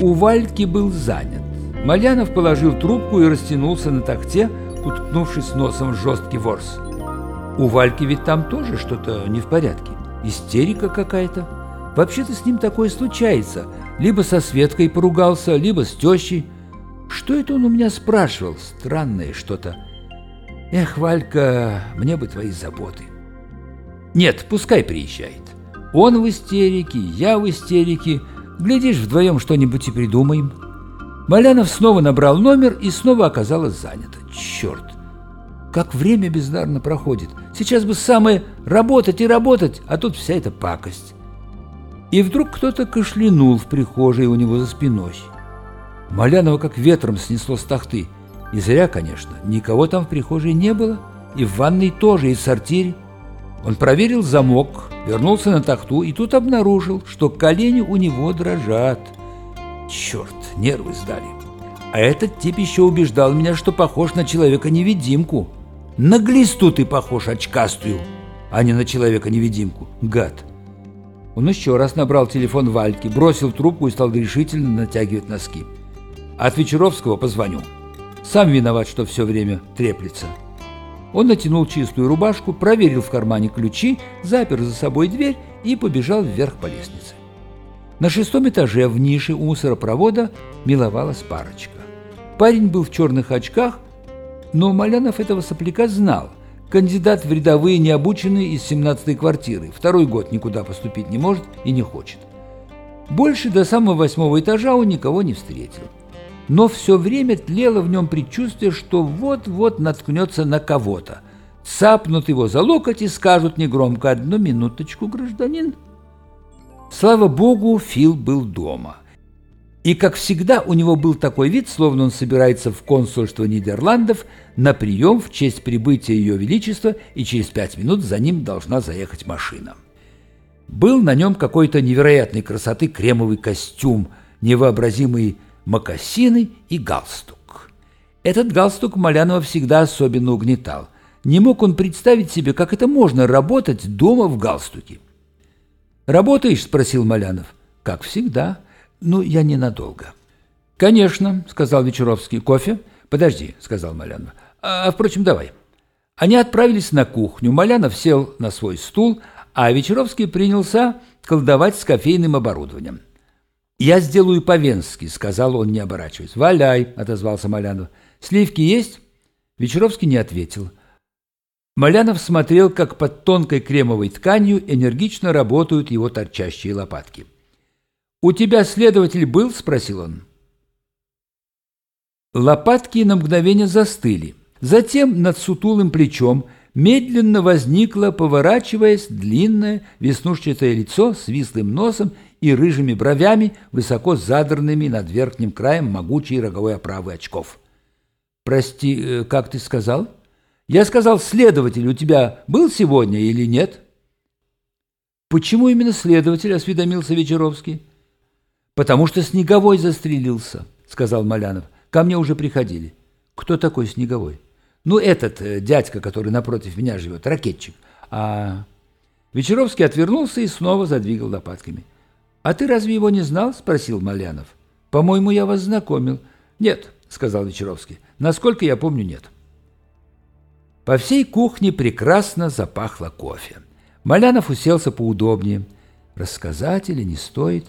у Вальки был занят. Малянов положил трубку и растянулся на тахте, уткнувшись носом в жесткий ворс. У Вальки ведь там тоже что-то не в порядке. Истерика какая-то. Вообще-то с ним такое случается. Либо со Светкой поругался, либо с тещей. Что это он у меня спрашивал? Странное что-то. Эх, Валька, мне бы твои заботы. Нет, пускай приезжает. Он в истерике, я в истерике. Глядишь, вдвоем что-нибудь и придумаем. Малянов снова набрал номер и снова оказалось занято. Черт! Как время бездарно проходит. Сейчас бы самое работать и работать, а тут вся эта пакость. И вдруг кто-то кашлянул в прихожей у него за спиной. Малянова как ветром снесло с тахты. И зря, конечно, никого там в прихожей не было, и в ванной тоже, и в сортире. Он проверил замок, вернулся на тахту и тут обнаружил, что колени у него дрожат. Черт, нервы сдали. А этот тип еще убеждал меня, что похож на человека-невидимку. На глисту ты похож очкастую, а не на человека-невидимку, гад. Он еще раз набрал телефон Вальки, бросил трубку и стал решительно натягивать носки. От Вечеровского позвоню. Сам виноват, что все время треплется. Он натянул чистую рубашку, проверил в кармане ключи, запер за собой дверь и побежал вверх по лестнице. На шестом этаже в нише у мусоропровода миловалась парочка. Парень был в черных очках, но Малянов этого сопляка знал. Кандидат в рядовые необученный из 17-й квартиры. Второй год никуда поступить не может и не хочет. Больше до самого восьмого этажа он никого не встретил но все время тлело в нем предчувствие, что вот-вот наткнется на кого-то. Цапнут его за локоть и скажут негромко «Одну минуточку, гражданин». Слава богу, Фил был дома. И, как всегда, у него был такой вид, словно он собирается в консульство Нидерландов на прием в честь прибытия Ее Величества, и через пять минут за ним должна заехать машина. Был на нем какой-то невероятной красоты кремовый костюм, невообразимый мокасины и галстук. Этот галстук Малянова всегда особенно угнетал. Не мог он представить себе, как это можно работать дома в галстуке. «Работаешь?» – спросил Малянов. «Как всегда. Ну, я ненадолго». «Конечно», – сказал Вечеровский. «Кофе?» «Подожди», – сказал Малянов. «А, впрочем, давай». Они отправились на кухню. Малянов сел на свой стул, а Вечеровский принялся колдовать с кофейным оборудованием. «Я сделаю по-венски», — сказал он, не оборачиваясь. «Валяй», — отозвался Малянов. «Сливки есть?» Вечеровский не ответил. Малянов смотрел, как под тонкой кремовой тканью энергично работают его торчащие лопатки. «У тебя следователь был?» — спросил он. Лопатки на мгновение застыли. Затем над сутулым плечом медленно возникло, поворачиваясь, длинное веснушчатое лицо с вислым носом и рыжими бровями, высоко задранными над верхним краем могучей роговой оправы очков. «Прости, э, как ты сказал?» «Я сказал, следователь у тебя был сегодня или нет?» «Почему именно следователь?» – осведомился Вечеровский. «Потому что Снеговой застрелился», – сказал Малянов. «Ко мне уже приходили». «Кто такой Снеговой?» «Ну, этот э, дядька, который напротив меня живет, ракетчик». «А...» Вечеровский отвернулся и снова задвигал лопатками. «А ты разве его не знал?» – спросил Малянов. «По-моему, я вас знакомил». «Нет», – сказал Вечеровский. «Насколько я помню, нет». По всей кухне прекрасно запахло кофе. Малянов уселся поудобнее. Рассказать или не стоит?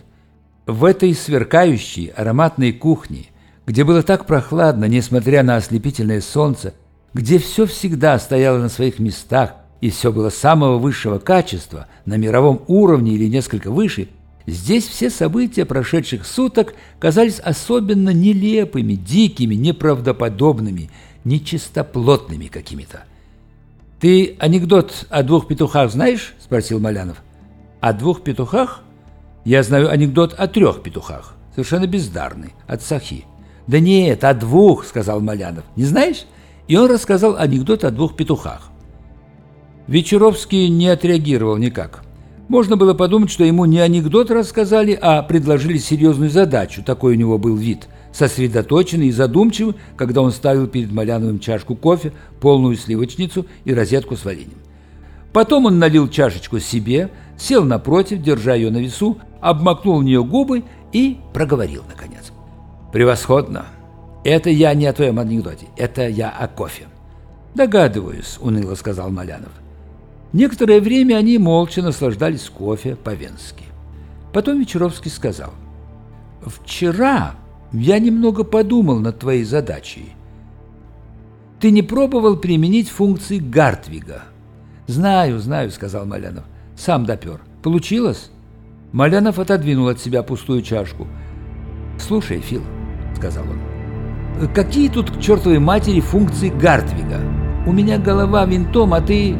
В этой сверкающей ароматной кухне, где было так прохладно, несмотря на ослепительное солнце, где все всегда стояло на своих местах и все было самого высшего качества, на мировом уровне или несколько выше – Здесь все события прошедших суток казались особенно нелепыми, дикими, неправдоподобными, нечистоплотными какими-то. «Ты анекдот о двух петухах знаешь?» – спросил Малянов. «О двух петухах? Я знаю анекдот о трех петухах, совершенно бездарный, от Сахи». «Да нет, о двух», – сказал Малянов. «Не знаешь?» И он рассказал анекдот о двух петухах. Вечеровский не отреагировал никак – можно было подумать, что ему не анекдот рассказали, а предложили серьезную задачу. Такой у него был вид. Сосредоточенный и задумчивый, когда он ставил перед Маляновым чашку кофе, полную сливочницу и розетку с вареньем. Потом он налил чашечку себе, сел напротив, держа ее на весу, обмакнул в нее губы и проговорил, наконец. «Превосходно! Это я не о твоем анекдоте, это я о кофе». «Догадываюсь», — уныло сказал Малянов. Некоторое время они молча наслаждались кофе по-венски. Потом Вечеровский сказал, «Вчера я немного подумал над твоей задачей. Ты не пробовал применить функции Гартвига?» «Знаю, знаю», — сказал Малянов. «Сам допер. Получилось?» Малянов отодвинул от себя пустую чашку. «Слушай, Фил», — сказал он, — «какие тут к чертовой матери функции Гартвига? У меня голова винтом, а ты